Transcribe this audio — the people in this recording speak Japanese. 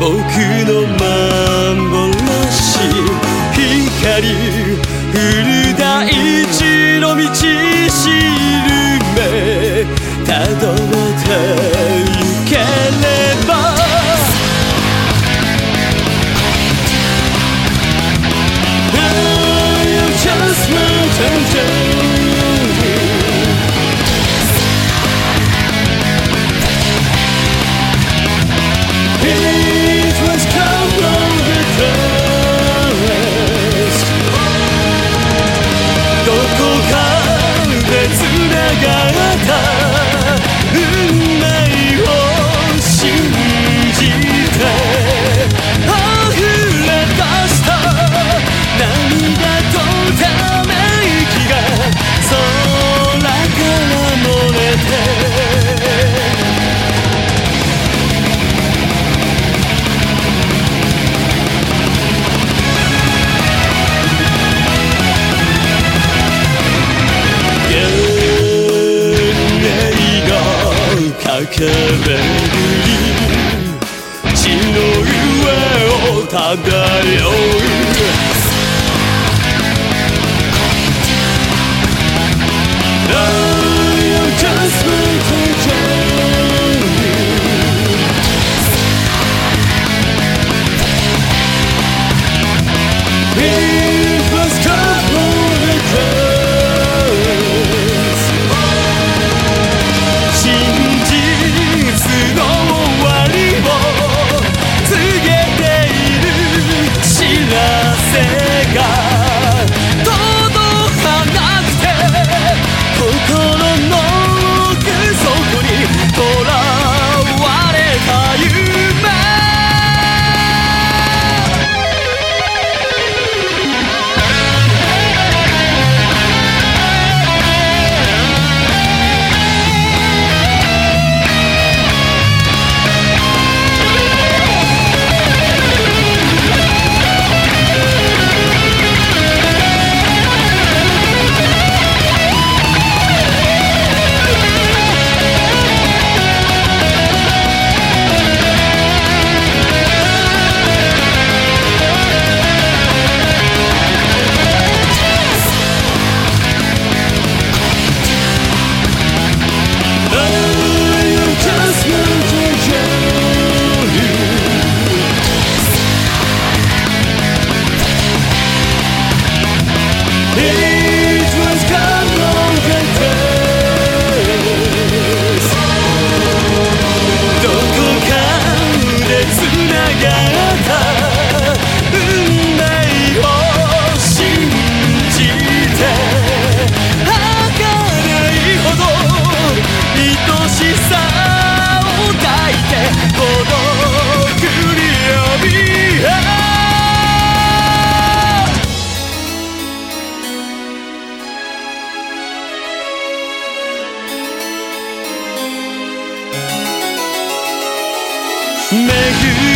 僕の前った宝に血の上を漂う没雨